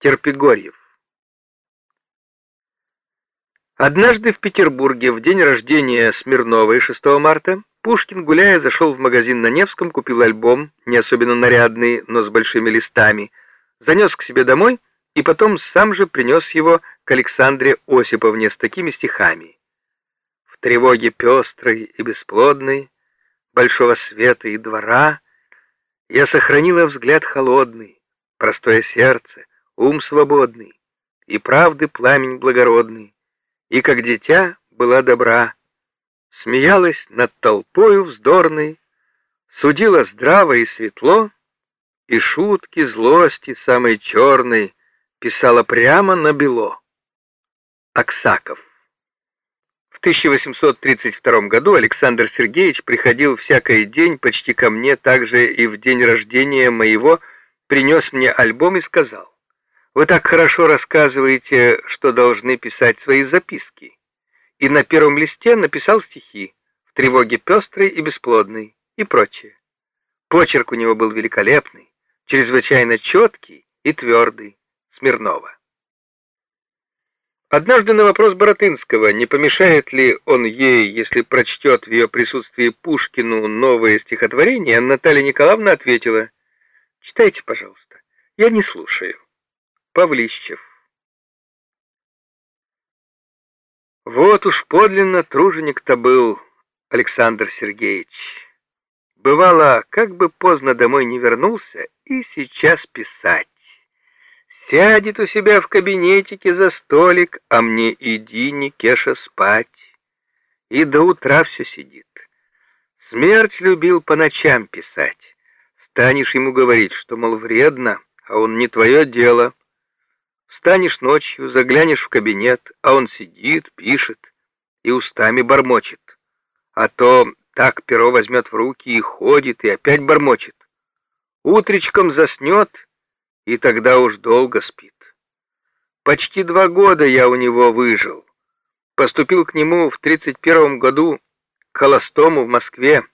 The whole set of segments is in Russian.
Терпигорьев. Однажды в Петербурге в день рождения Смирновой 6 марта Пушкин, гуляя, зашел в магазин на Невском, купил альбом, не особенно нарядный, но с большими листами, занес к себе домой и потом сам же принес его к Александре Осиповне с такими стихами. В тревоге пестрой и бесплодной, большого света и двора, я сохранила взгляд холодный, простое сердце, ум свободный и правды пламень благородный, и, как дитя, была добра, смеялась над толпою вздорной, судила здраво и светло, и шутки злости самой черной писала прямо на бело. Аксаков. В 1832 году Александр Сергеевич приходил всякий день почти ко мне, также и в день рождения моего, принес мне альбом и сказал, «Вы так хорошо рассказываете, что должны писать свои записки». И на первом листе написал стихи «В тревоге пестрой и бесплодной» и прочее. Почерк у него был великолепный, чрезвычайно четкий и твердый, Смирнова. Однажды на вопрос Боротынского, не помешает ли он ей, если прочтет в ее присутствии Пушкину новое стихотворение, Наталья Николаевна ответила, «Читайте, пожалуйста, я не слушаю». Павлищев. Вот уж подлинно труженик-то был Александр Сергеевич. Бывало, как бы поздно домой не вернулся, и сейчас писать. Сядет у себя в кабинетике за столик, а мне иди, Никеша, спать. И до утра все сидит. Смерть любил по ночам писать. Станешь ему говорить, что, мол, вредно, а он не твое дело. Встанешь ночью, заглянешь в кабинет, а он сидит, пишет и устами бормочет. А то так перо возьмет в руки и ходит, и опять бормочет. Утречком заснет — и тогда уж долго спит. Почти два года я у него выжил. Поступил к нему в 31 году к холостому в Москве.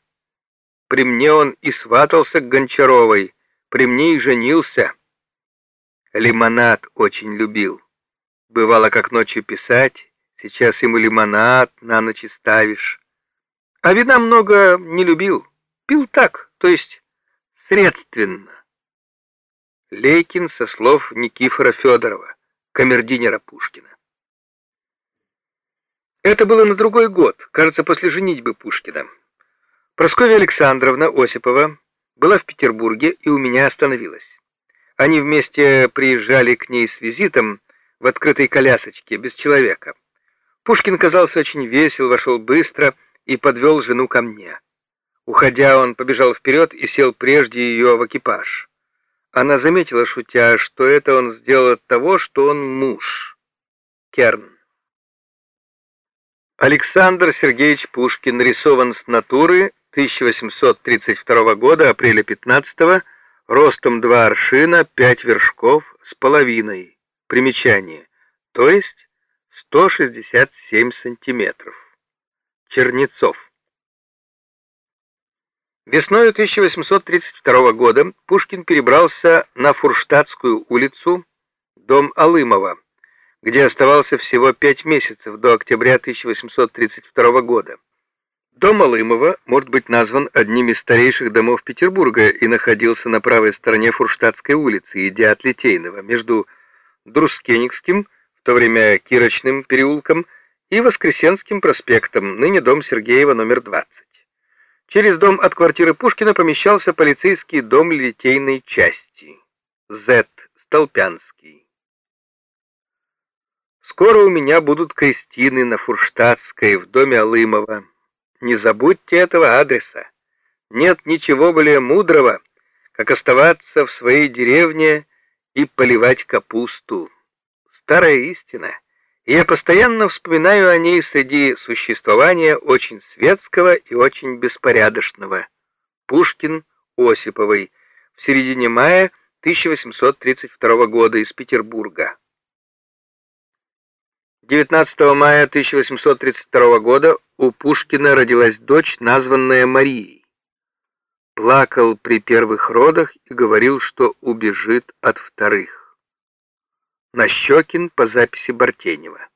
При мне он и сватался к Гончаровой, при мне и женился. Лимонад очень любил. Бывало, как ночью писать, сейчас ему лимонад на ночь ставишь. А вина много не любил, пил так, то есть средственно. Лейкин со слов Никифора Федорова, камердинера Пушкина. Это было на другой год, кажется, после женитьбы Пушкина. Прасковья Александровна Осипова была в Петербурге и у меня остановилась. Они вместе приезжали к ней с визитом в открытой колясочке, без человека. Пушкин казался очень весел, вошел быстро и подвел жену ко мне. Уходя, он побежал вперед и сел прежде ее в экипаж. Она заметила, шутя, что это он сделал от того, что он муж. Керн. Александр Сергеевич Пушкин нарисован с натуры 1832 года, апреля 15 ростом 2 аршина, 5 вершков с половиной. Примечание. То есть 167 сантиметров. Чернецов. Весной 1832 года Пушкин перебрался на Фурштадтскую улицу, дом Алымова, где оставался всего пять месяцев до октября 1832 года. Дом Алымова может быть назван одним из старейших домов Петербурга и находился на правой стороне Фурштадтской улицы, идя от Литейного, между Друскеникским, в то время Кирочным переулком, и Воскресенским проспектом, ныне дом Сергеева номер 20. Через дом от квартиры Пушкина помещался полицейский дом литейной части. З. Столпянский. Скоро у меня будут крестины на Фурштадтской в доме Алымова. Не забудьте этого адреса. Нет ничего более мудрого, как оставаться в своей деревне и поливать капусту. Старая истина — я постоянно вспоминаю о ней среди существования очень светского и очень беспорядочного. Пушкин Осиповой в середине мая 1832 года из Петербурга. 19 мая 1832 года у Пушкина родилась дочь, названная Марией. Плакал при первых родах и говорил, что убежит от вторых. Нащекин по записи Бартенева.